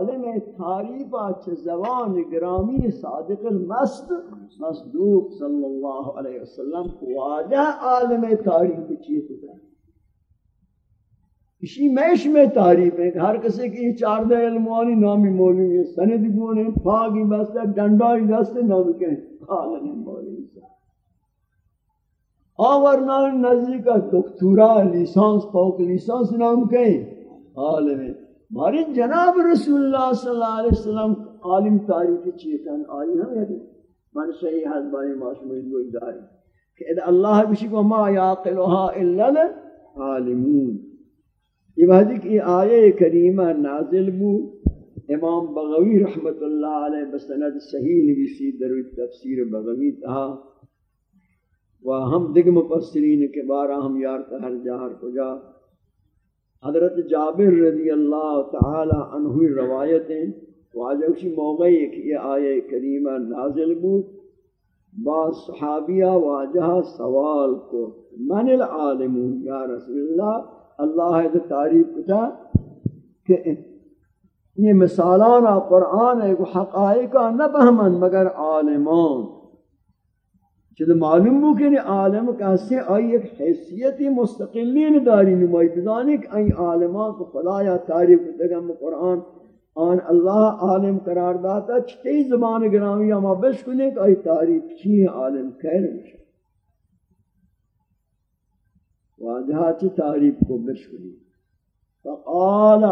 عالم تعریف اچ زبان گرامی صادق المست مصدوق صلی اللہ علیہ وسلم واجہ عالم تعریف چیز ہوتا ہے اسی میش میں تعریف ہے کہ ہر کسی کی چار دے علموانی نامی مولوی ہے سند گونے پاگی بستے ڈنڈائی دستے نام کہیں عالم مولوی سے آورنا نزدیک دکتورا لیسانس، پاک لیسانس نام کہیں عالم ہے ہماری جناب رسول اللہ صلی اللہ علیہ وسلم عالم تعریف چیتن آئی ہم یعنی من صحیح حد بانی معصومی دو اداری کہ اذا اللہ بشی کو ما یاقلها الا العالمون۔ یہ وحدی کی آیے کریمہ نازل بو۔ امام بغوی رحمت اللہ علیہ بسند صحیح نبیسی دروی تفسیر بغوی تہا و ہم دگ مفسرین کے بارہ ہم یار تہر جہر کجا۔ حضرت جابر رضی اللہ تعالی عنہ روایتیں واجہ اسی موقع ایک یہ آیے کریمہ نازل بود۔ بعض صحابیہ واجہ سوال کو، من العالم یا رسول اللہ؟ اللہ ہے تعریف کتا کہ یہ مثالان قرآن ہے کہ حقائقہ نہ بہمن مگر عالمان۔ چیز معلوم ہو کہ عالم کیسے آئی ایک حیثیتی مستقلین داری نمائی بزانی کہ آئی عالمان کو خدا یا تعریف کتا قرآن، آن اللہ عالم قرار داتا چھتی زبان گرامی اما بشکنے کہ آئی تعریف چی عالم خیر مشکل واجہ چی تعریف کو بشکری فقال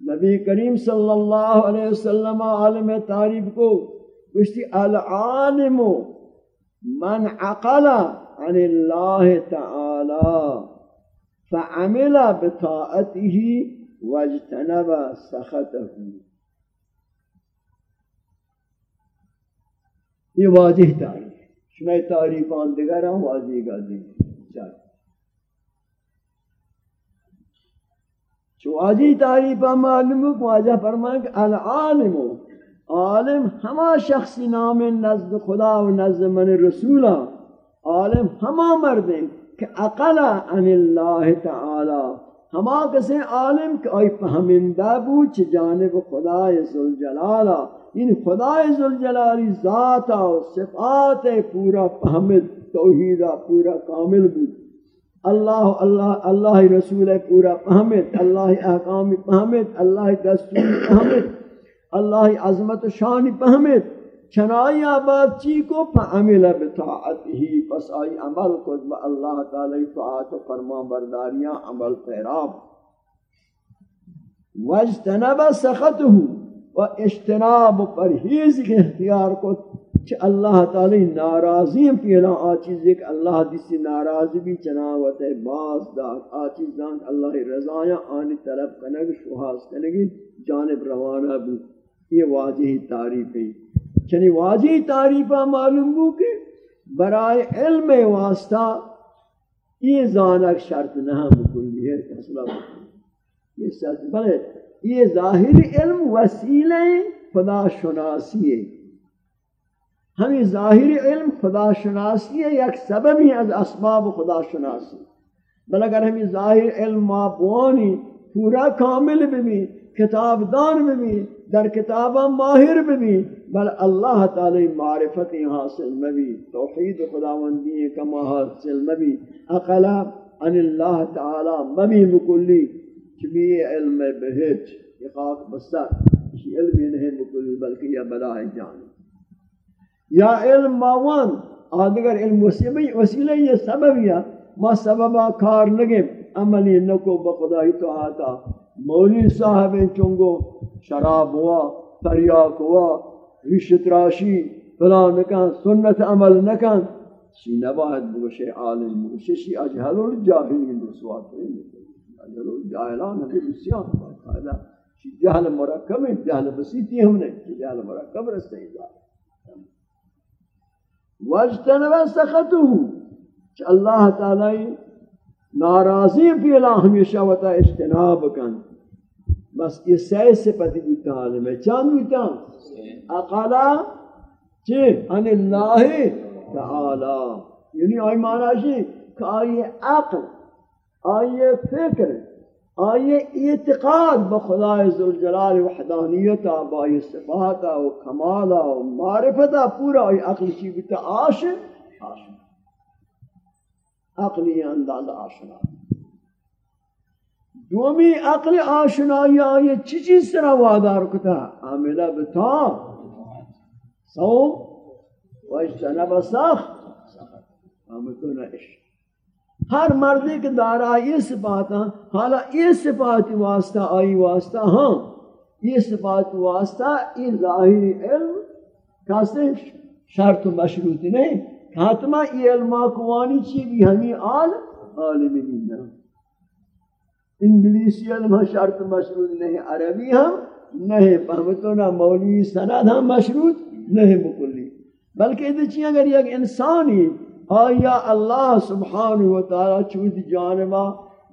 نبی کریم صلی اللہ علیہ وسلم عالم تعریف کو کشتی العالم من عقل عن اللہ تعالی فعمل بطاعته واجتنب سخطه. یہ واضح تعریف شمع تعریفان دیگر ہم واضح گا دیں چاہتے چواجی تعریفہ معلوم کو واجہ فرمائے کہ العالم عالم ہما شخصی نام نزد خدا و نزد من رسولا. عالم ہما مرد کہ اقل عن اللہ تعالی. ہما کسے عالم کہ آئی فہمندہ بود چھ جانب خدا ذوالجلالہ ان خدا ذوالجلالی ذاتا و صفات پورا فہمد توحیدہ پورا کامل بود. اللہ اللہ اللہ رسول پورا پہمت اللہ احکام پہمت اللہ دستور پہمت اللہ عظمت و شان پہمت چنائی آباد چی کو فعمل بطاعته پس آئی عمل کو با اللہ تعالی طاعت و فرمان برداریاں عمل پیراب۔ واجتنب سخطه و اجتناب پرہیز کے اختیار کو کہ اللہ تعالی ناراضی پیلا آ چیز ایک اللہ دیسی ناراضی بھی چناوت ہے باز داد آ چیز دان اللہ رضایا آنی طرف کنگ شہاز کنگی، جانب روانہ بھی۔ یہ واضح تعریف ہے۔ چنی واضح تعریف معلوم ہو کہ برائے علم واسطہ یہ زانک شرط نہ مکلی ہے یہ سچ بلے، یہ ظاہر علم وسیلہ خدا شناسی ہے۔ ہمیں ظاہر علم خدا شناسی ہے، یک سبب ہی از اسباب خدا شناسی بل اگر ہمیں ظاہر علم مابوانی پورا کامل بھی کتاب دان بھی، در کتابہ ماہر بھی، بل اللہ تعالی معرفت حاصل مبی توحید خداوندی کما حاصل مبی اقلا ان اللہ تعالی مبی مکلی چبی علم بہت یہ خاک بستر علم نہیں مکلی، بلکہ یہ بلا جانی یا علم ماوان آدگر علم وسیلہ یہ سبب یا، ما سببا کار لگے عملی نکو بخدای تو آتا۔ مولی صاحب چونگو شراب ہوا تریاک ہوا، رشت راشی فلان نکن سنت عمل نکن شی نباید بگوشے عالم بگوشے شی اجهل اجہل الجاہلین، رسوات اجہل الجاہلان ہمیں بسیان باقاعدہ۔ شی جہل مرکب ہے جہل بسیتی ہم نے شی جہل مرکب رستے ہیں۔ واجتنب سخطه کہ اللہ تعالی ناراضی پیلا ہمیشہ وتا اجتناب کن۔ بس یہ سی صفتی بیتا عالم ہے۔ چاند بیتا اقلا چی؟ ان اللہ تعالی۔ یعنی آئی معنی شی کہ آئی عقل، آئی فکر آئیے اعتقاد بخدای ذوالجلال وحدانیتا با صفاتا و کمالا و معرفتا، پورا آئی عقل چی بیتا آشن آشن عقلی انداز آشنا۔ دومی عقل آشنایی آئی چی چیز سرا وادار کتا عاملہ بتا۔ سو و اجتنب سخت عاملتون عشق ہر مردی کے دارا یہ صفات ہیں حالا یہ صفات واسطہ آئی واسطہ ہاں۔ یہ صفات واسطہ یہ ظاہری علم کاسے شرط و مشروط نہیں۔ حتما یہ علم آکوانی چی بھی ہمیں آل عالمی بھی انگلیسی علم شرط مشروط نہیں، عربی ہم نہیں فهمتو نا مولوی سند ہم مشروط نہیں مکلی۔ بلکہ یہ چیئے اگر یک انسانی آیا اللہ سبحانہ و تعالی چود جانبا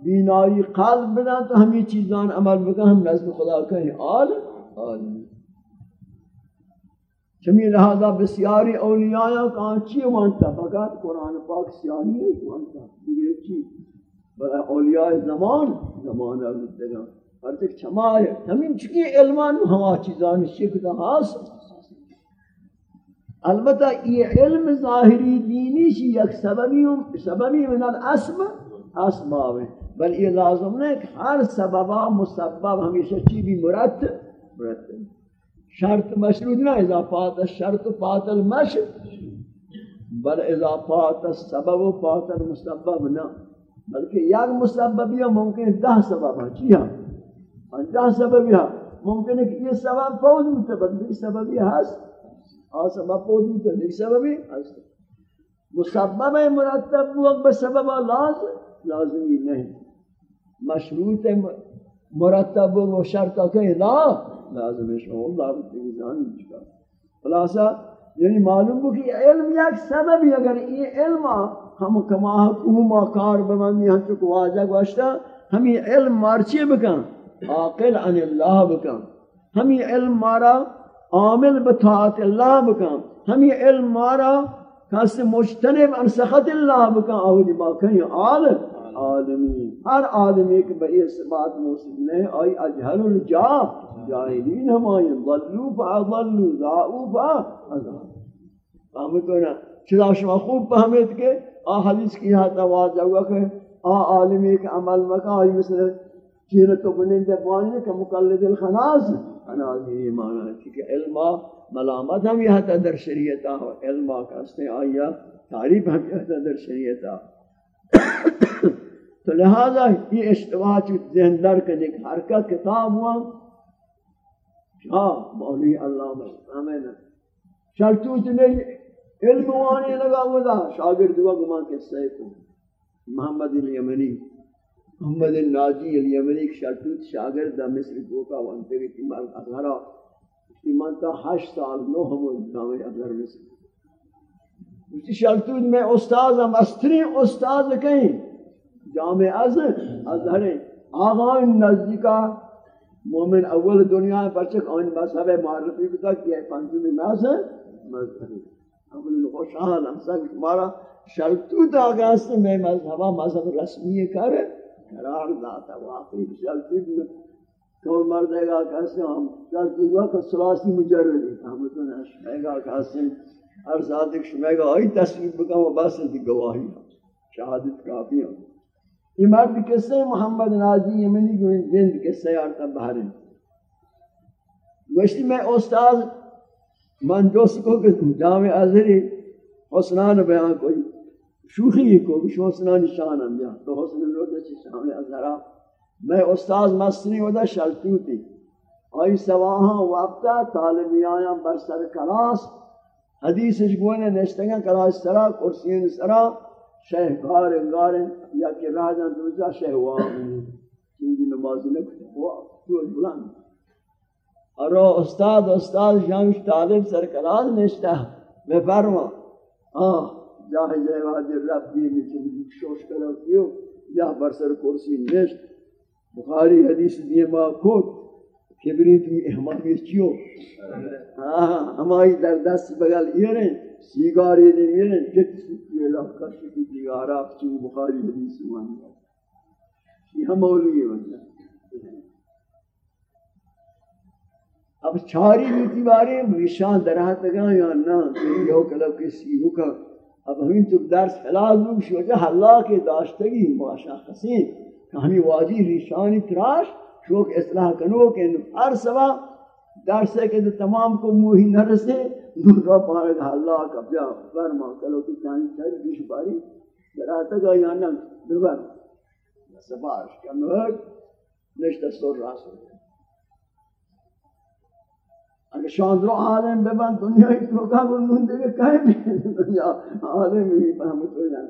بینائی قلب بنا تو ہمیں چیزان عمل بکن، ہم نزد خدا کہیں آل آل چمی لہذا بسیاری اولیاء کہاں چی وانتا فقط قرآن پاک سیانی ہے وانتا یہ چی بلا اولیاء زمان زمان اگلتگا ہر تک چما ہے ہمیں چکی علمان ہوا چیزان شکتا حاصل البتہ یہ علم ظاہری دینی شی یک سببی سببی من الاسم اسباب ہے بل یہ لازم نہیں کہ ہر سببا مسبب ہمیشہ چی بھی مرتب مرتب شرط مشروط نہ اضافات الشرط فات المش بل اضافات السبب فات المسبب نہ بلکہ یک مسبب یہ ممکن دہ سبب ہے، چی ہاں دہ سبب ہے ممکن ہے کہ یہ سبب فوز متبدل سبب یہ ہے آ سبب پودی تو نہیں سببی ہست. مسبب مرتب وقت بسبب لازم، لازمی نہیں. مشروط مرتب و شرط کہ لا لازم ہے شو اللہ کی جان چکا خلاصہ یعنی معلوم ہو کہ علم یک سبب اگر یہ علم ہم کما حکوم کار بمانی ہم چکو واجہ گوشتا ہم یہ علم مارچی بکن؟ عاقل عن اللہ بکن. ہم یہ علم مارا عامل بطاعت اللہ بکن. ہم یہ علم مارا کس مجتنب ان سخط اللہ بکن. آوری باکن یہ عالم. آدمی، ہر آدمی کے بئی بات موسیق نہیں، آئی اجہل الجا جاہلین ہمائیں ضلو فاضلو ضاؤ فاضلو فہمت ہونا چلا شما خوب فہمت کے آ حدیث کی یہاں توازہ ہوا کہ آ عالمی کے عمل مکہ آئی مثل چیرت چیرتو بنندے پوانی کہ مقلد الخناز۔ انازی معنی ہے کہ علم ملامت ہم یہ تھا در شریعتا علم کا اس نے، آیا تعریف ہم یہ تھا در شریعتا تو لہذا یہ اشتباہ چی ذہن در کے دیکھ، حرکت کتاب ہوا۔ ہاں مولی اللہ ہمیں شرطوت نہیں علم وانی لگا ہوا تھا۔ شاگرد ہوا گمان کے سے کو محمد الیمنی محمد الناجی الیمنی ایک شاگرد دا مصر دوکا وانتے گی تیمان اظہرہ ایمان تا ہشت سال نو ہم نامے اظہر مصر۔ اسی شرطوت میں استاز ہم استرین استاز کہیں؟ جامع از اظہریں آغان نزدیکا مومن اول دنیا پرچک آن مذہب معرفی بتا کہ یہ پنجمی مذہب مذہب اول خوشحال ہم سب ہمارا شرطوت آگاہ سے میں مذہبہ مذہب رسمی کرے قرار داتا واقعی چلتی بھی کون مردے گا کہتے ہیں ہم چلتی ہوا کہ سلاسی مجردی، ہم تو نشمے گا کہتے ہیں ہر صادق شمے گا آئی تصویر بکا وہ بس دی گواہی شہادت کافی ہے یہ مرد قصے محمد نازی یمنی کو زند قصے آرتا بہرین گوشتی میں استاذ من دوست کو کہ جامع ازری حسنان بیان کوئی، شوخی کو شوسنا نشان اندیا تو حسن لوٹے چھ شام ازرا میں استاد مستنی ودا شلتو تھی آئی سواہاں وقتا طالبی آیا بر سر کلاس حدیث گونے نشتگا کلاس سرا کرسین سرا شیخ گار گار یا کہ راجہ دوزا شیخ وآمین چیزی نمازی نکتا وہ تو بلند. اور استاد استاد جامش طالب سر کلاس نشتا میں فرما آہ جاہی جہواد رب دینی چلی شوش کرو کیوں یا برسر کرسی نشت. بخاری حدیث دیما کھوٹ کبریت می احمد چیو؟ آها در دست بغل یرن سیگاری نمیرن که تسوکی اللہ کشی کی دیگارا چو بخاری حدیث وان یہ ہم اولیے بندہ اب چاری نیتی بارے نشان درہ تگا یا نہ یو کلب کے سیرو کا۔ اب ہمیں تو درس حلال لوگ شوجہ اللہ کے داشتگی ماشا حسین کہ ہمیں واجی ریشانی تراش شوک اصلاح کنو کہ ہر سوا درس ہے کہ تمام کو موہی نہ رسے، نور کا پارک اللہ کا بیا فرما کلو کی چانی چاری بیش باری۔ درہت گا یا نا دربار سباش کنوک نشتہ سور راس ہو اگر شاندرو عالم ببن دنیا ہی تو کا بندون دے گا کہیں بھی دنیا عالم بھی فهمت ہو جائے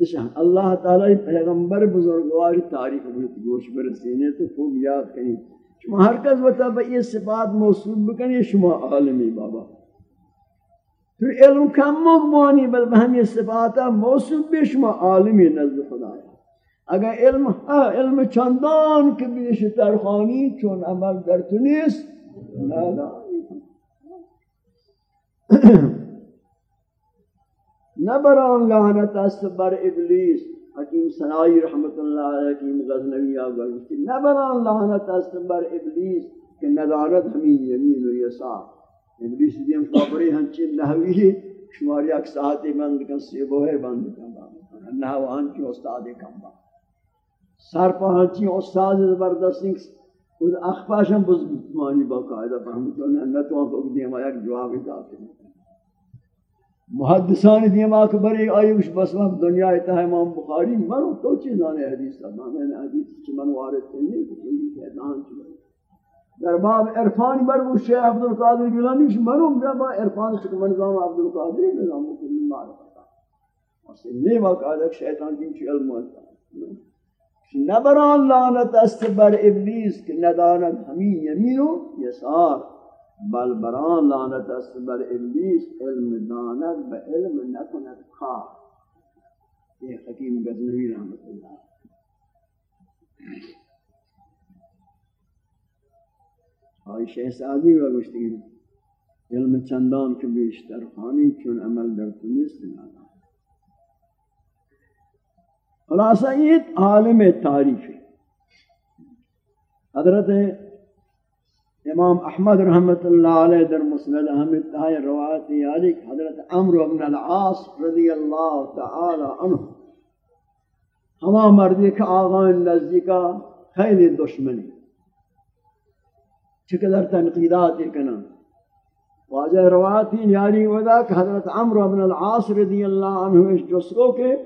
اشان اللہ تعالی پیغمبر بزرگوار تاریخ بہت گوش برسینے تو خوب یاد کریں شما ہر کس بتا با یہ صفات موصول بکنی شما عالمی بابا۔ پھر علم کم مغمانی بل بہم یہ صفاتا موصول بھی شما عالمی نزد خدا ہے۔ اگر علم ہاں علم چندان کہ بیشتر خانی، چون عمل در تو نیست۔ لا لا۔ نبران لعنت است بر ابلیس. حکیم سنائی رحمت اللہ علیہ، حکیم غزنوی آگر نبران لعنت است بر ابلیس کہ ندانت ہمیں یمین و یسار. ابلیس دیم خبری ہنچین نحوی، شماری اک ساعتی بند کن سیبو ہے بند کن نحو ہنچی استاد کم با سر پا ہنچی استاد زبردستی خود اخفاشم بز بتمانی باقاعدہ فهمتو نہ تو ان کو دیم ایک جواب دیتے محدثان دیم اکبر ایک ایوش بس وقت دنیا اتہ امام بخاری مرو تو چیزاں حدیث تھا میں نے حدیث چ من وارد نہیں کہ شیطان چ در باب عرفان بر وہ شیخ عبد القادر گیلانی مرو با عرفان چ من نظام عبد القادر نظام کل معرفت اور سے نہیں واقعہ شیطان دین کی علم ہوتا نبران لعنت است بر ابلیس، کہ ندانت ہمیں یمین و یسار۔ بل بران لعنت است بر ابلیس علم دانت با علم نکند کار. یہ حکیم غزنوی رحمت اللہ آئی شہزادی و گوشتی علم چندان کے بیشتر خانی چون عمل در تنیست نادا خلاصہ یہ عالم تاریخ ہے حضرت امام احمد رحمت اللہ علیہ در مسند احمد تہائی روایت یادی حضرت عمرو بن العاص رضی اللہ تعالی عنہ ہما مردی کا آغان نزدیکا خیلی دشمنی چقدر تنقیدات کنا۔ واضح روایت یاری ودا کہ حضرت عمرو بن العاص رضی اللہ عنہ اس جسروں کے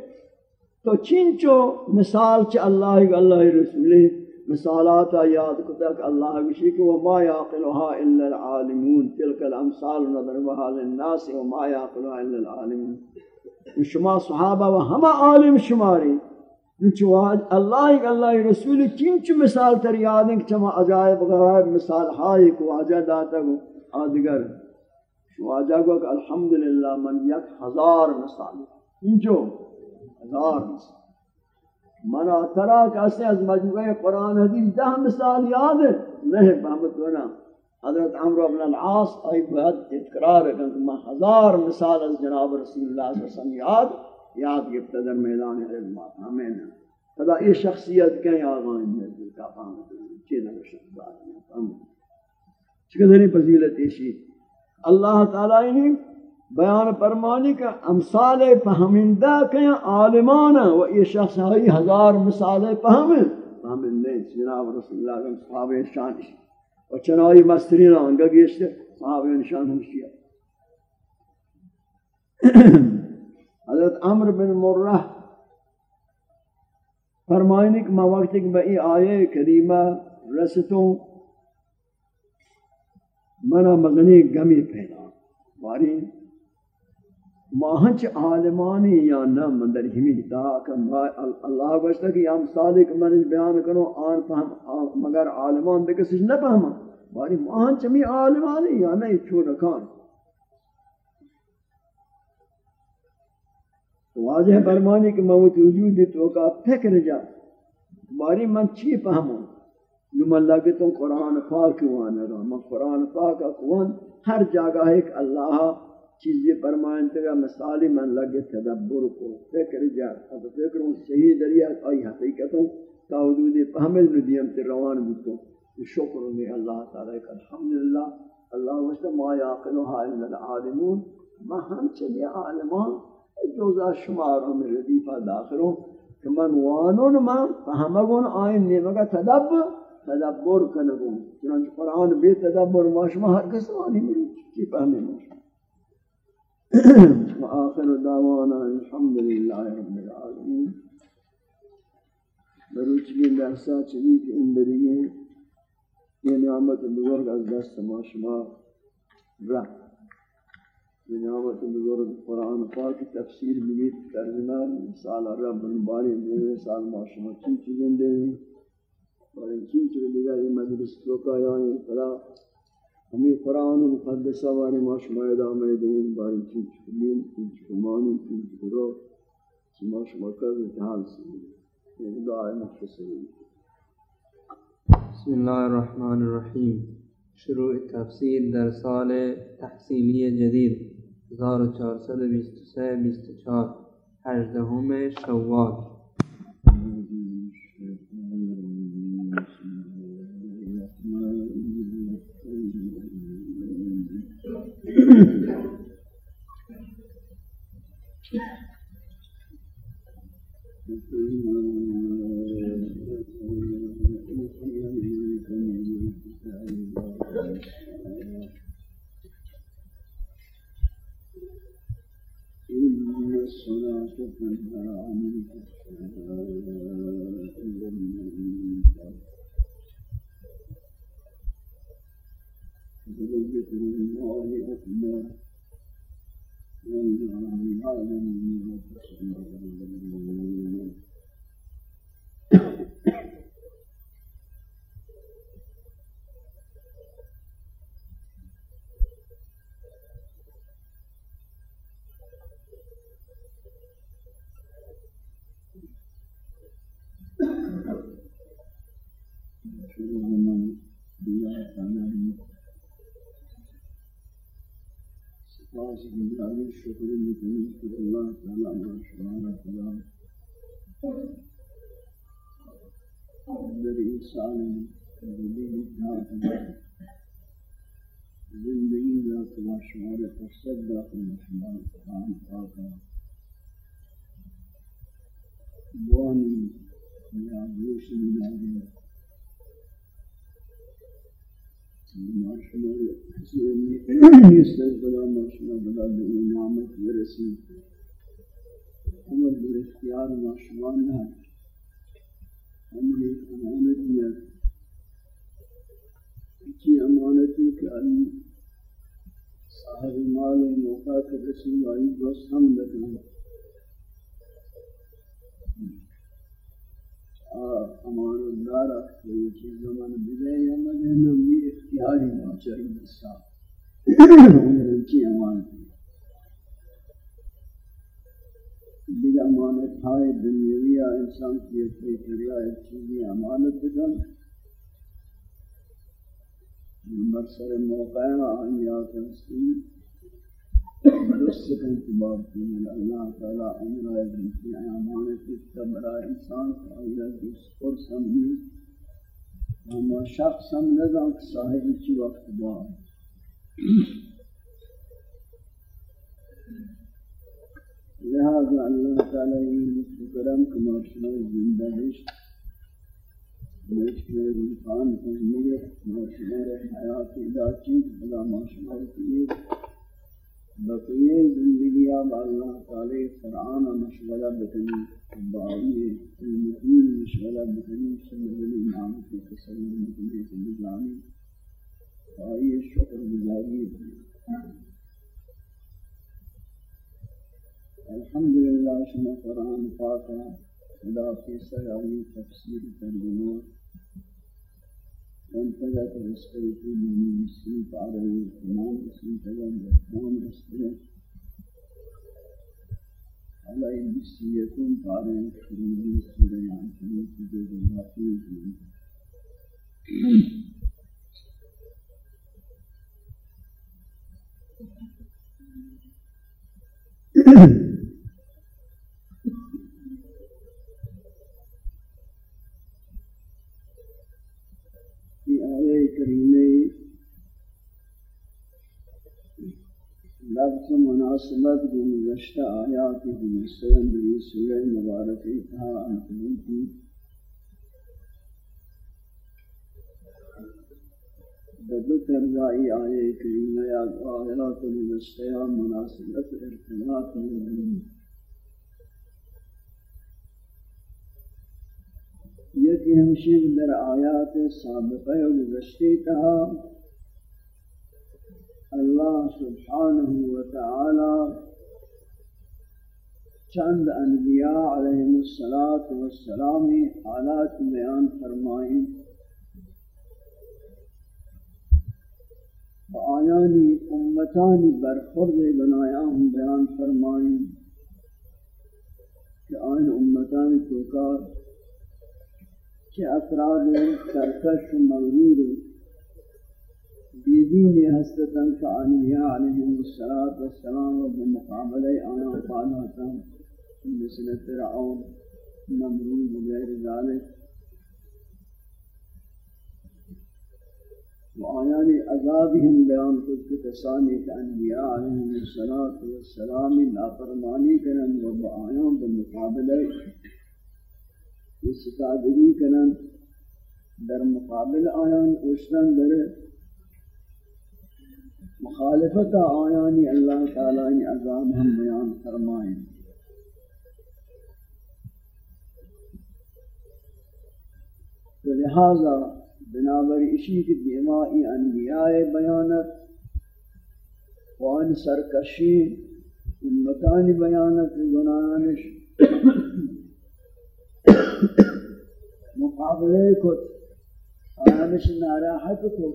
تو چنچو مثال چ اللہ اللہ رسول مثالات یاد کتا کہ اللہ وشی کو وما یعقلها الا العالمون تلك الامثال نضربها للناس وما یعقلها الا العالمون. شما صحابہ و ہم عالم شماری چنچو اللہ اللہ رسول چنچو مثال تر یاد ہیں کہ چما عجائب غرائب مثال ہائی کو آجا داتا کو آدگر. شما آجا کو الحمدللہ من یک ہزار مثال. چنچو ہزار مثال. منا ترا کیسے از مجموعہ قرآن حدیث دہ مثال یاد ہے نہیں فهمت ہونا حضرت عمرو بن العاص ای بہت اقرار ہے کہ میں ہزار مثال از جناب رسول اللہ صلی اللہ علیہ وسلم یاد یاد گفت در میدان علم آمین. خدا یہ شخصیت کہیں آغان ہے کا فهمت چیز نشد بات چقدر فضیلت ایشی. اللہ تعالی نے بیان فرمانی کا امثال فہمندہ کے عالمان و یہ شخص ہی ہزار مثال فہم فہمن نہیں جناب رسول اللہ کے صحابہ شان و چنائی مسترین آنگا گیشتے صحابہ شان ہمشیہ حضرت عمر بن مرہ فرمائنی کہ میں وقت ایک بئی آیے کریمہ رستوں منا مغنی گمی پیدا وارین ماہنچ عالمانی یا نہ مندر ہمی دا کہ اللہ گوشتا کہ ہم صادق منش بیان کرو، آن فهم مگر عالمان بے کسیش نہ فہما باری ماہنچ ہمی عالمانی یا نہ چھو رکان واضح برمانی کہ موت وجود تو کا فکر جا۔ باری من چی فہموں جو من لگے تو قرآن پاک وانا رہا من قرآن پاک اکوان ہر جگہ ایک اللہ چیزی فرمائن تگا، مثالی من لگے تدبر کو، فکر جا اب فکر ان صحیح دریات آئی حقیقتوں تا حدود پہمل ندیم تی روان بکو شکر میں اللہ تعالی کا الحمدللہ، اللہ وجہ ما یاقلها الا العالمون۔ ما ہم چلی عالمان جوزا شمار میں ردیفہ داخلوں کہ من وانون ما فہمگون، آئین نیمگا تدبر تدبر کنگون۔ چنانچہ قرآن بے تدبر، ما شما ہر کس آنی ملی کی فہمی ما وآخر دعوانا الحمدللہ رب العالمین۔ بروچ کی لحظہ چلی کہ اندریے یہ نعمت بزرگ از دست ما شما رفت یہ نعمت بزرگ قرآن پاک تفسیر ملید ترجمہ سال رب الباری دیوے سال ما شما چین چیزیں دے اور ان چین چیزیں دیگا یہ مجلس لوکا یعنی فلا ہمیں قرآن مقدس واری ما شما ادامه دهیم با این چی کنیم این چی کمانیم این برو که ما شما کرد امتحان سیدیم این دعای مختصری بسم الله الرحمن الرحیم شروع تفسیر در سال تحصیلی جدید 1423-24 هجدهم شوال الصلاة تنهى عن الفحشاء والمنكر ولذكر الله أكبر والله يعلم ما تسمعون شکر کہ اللہ ما شمارا در انسان زندگی ذات زندگی ذات فرصت داخل شمار قرآن پاکا بوانی یا گوش مداری ما شمار استغفر ما شمار بلا نعمت ورسی عمل در اختیار ما شمار نہ عمل امانت دیا کی امانتی کہ علی صاحب مال موقع کے رسول آئی دوست ہم لگنا امان دار کوئی چیز زمان بدے یا مدے نمی اختیاری نہ چاہیے نسا عمر کی امانت دیگر امانت ہے دنیاوی انسان کی اپنی کریا ایک چیزی امانت دن مرسر موقع آنیا کنسی درست انتبار کی اللہ تعالی امر ہے کہ امانت تبرا انسان آیا جس پر سمجھی ہم شخص ہم نظام صاحب کی وقت با لہذا اللہ تعالی یہ کرم کما شما زندہ ہے مشکل روحان تجمیل ما شما حیات ذاتی بلا ما شما کی بقیہ زندگی اب اللہ تعالی قرآن مشغلہ بکنی بائی المدین مشغلہ بکنی سمجھلی نام کی تسلیم بکنی سمجھانی بائی شکر گزاری الحمدللہ شما قرآن پاکا خدا کی سرائی تفسیر ترجمہ وانتظرت رسول في من السنة على الإمام بسم تجمع الإمام رسول على البسي يكون قارئ كريم سورة عن كريم في الله کریمی لفظ مناسبت جو گزشتہ آیات کی مثلاً بری سورہ مبارک تھا انتہی کی بدو ترزائی آئے کریمہ یا آیات کی مناسبت ارتباط میں یکی ہمشیر در آیات سابقہ گزشتی تھا۔ اللہ سبحانہ وتعالی چند انبیاء علیہ السلام حالات بیان فرمائیں۔ و آیانی امتانی برخورد بنایا ہم بیان فرمائیں کہ آئین امتانی توکار کہ افراد سرکش مغرور بیدین حسرتاً فعنیہ علیہ السلام و بمقابلہ آنا قالتا مثل فرعون نمرود غیر ذالک۔ و آیان عذابهم بیان کچھ کسانی کہ انبیاء علیہ السلام لاپرمانی کرن و بآیان بمقابلہ استادگی کرن در مقابل آیان اوشتن در مخالفت آیانی اللہ تعالی عذاب ہم بیان فرمائیں۔ تو لہذا بنابر اشی کی دیمائی انبیاء بیانت، وان سرکشی امتان بیانت گنانش مقابلے کو آنش ناراحت کو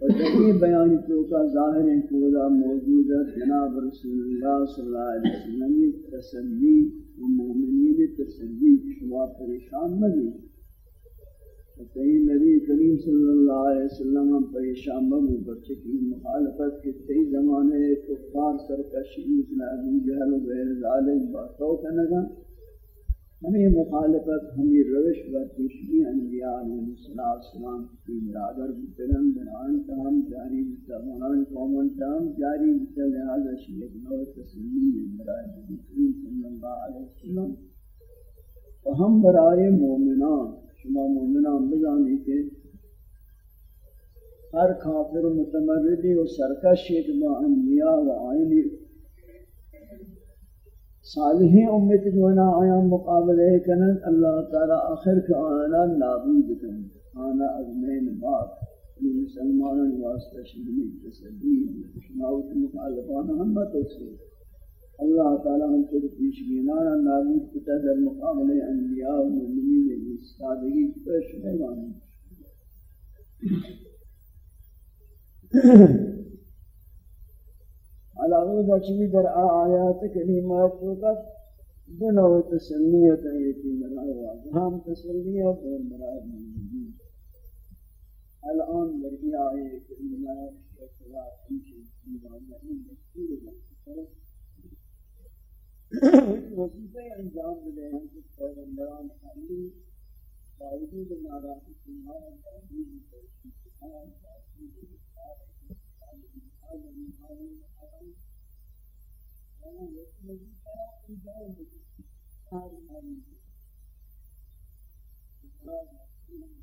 اور بیان تو کا ظاہر ہے کہ وہ موجود ہے. جناب رسول اللہ صلی اللہ علیہ وسلم کی تسلی و مومنین تسلی شما پریشان مگی کہیں نبی کریم صلی اللہ علیہ وسلم ہم پریشان مگو بچے کی مخالفت کے تی زمانے کفار سرکشی مثل ابو جہل و غیر ظالم باتوں کا نگا ہمیں مخالفت، ہمیں روش و تشبیح انبیاء علیہ السلام کی برادر بترن بنان تام جاری بترمان قومن تام جاری بتر لہذا شیخ نو تسلیم برائے کریم صلی اللہ علیہ وسلم و ہم برائے مومنان، شما مومنان بجانی کے ہر کافر متمردی و سرکش ایک با انبیاء و آئینی صالحین امت جونا آیا مقابلے کنن اللہ تعالی آخر کے آنا نابود کنن آنا ازمین بات یہ یعنی مسلمانوں واسطہ شدنی تسلی شماوت مخالفان ہمت سے اللہ تعالی ہم سے پیش گینانا نابود کتا در مقابلے انبیاء و مومنین یعنی سادگی پیش بیگانی علاوہ بچی در آیات کریمات کو بنو تسلیت ہے کہ برائے ہم تسلیت اور برائے الآن مرگی آئے کریمات کے خلاف پیچھے دیوان نہیں دستور لگتا وظیفہ انجام ملے ہیں کہ پیغمبران خالی باوجود ناراحت ہمارا تعلیم کو Thank you.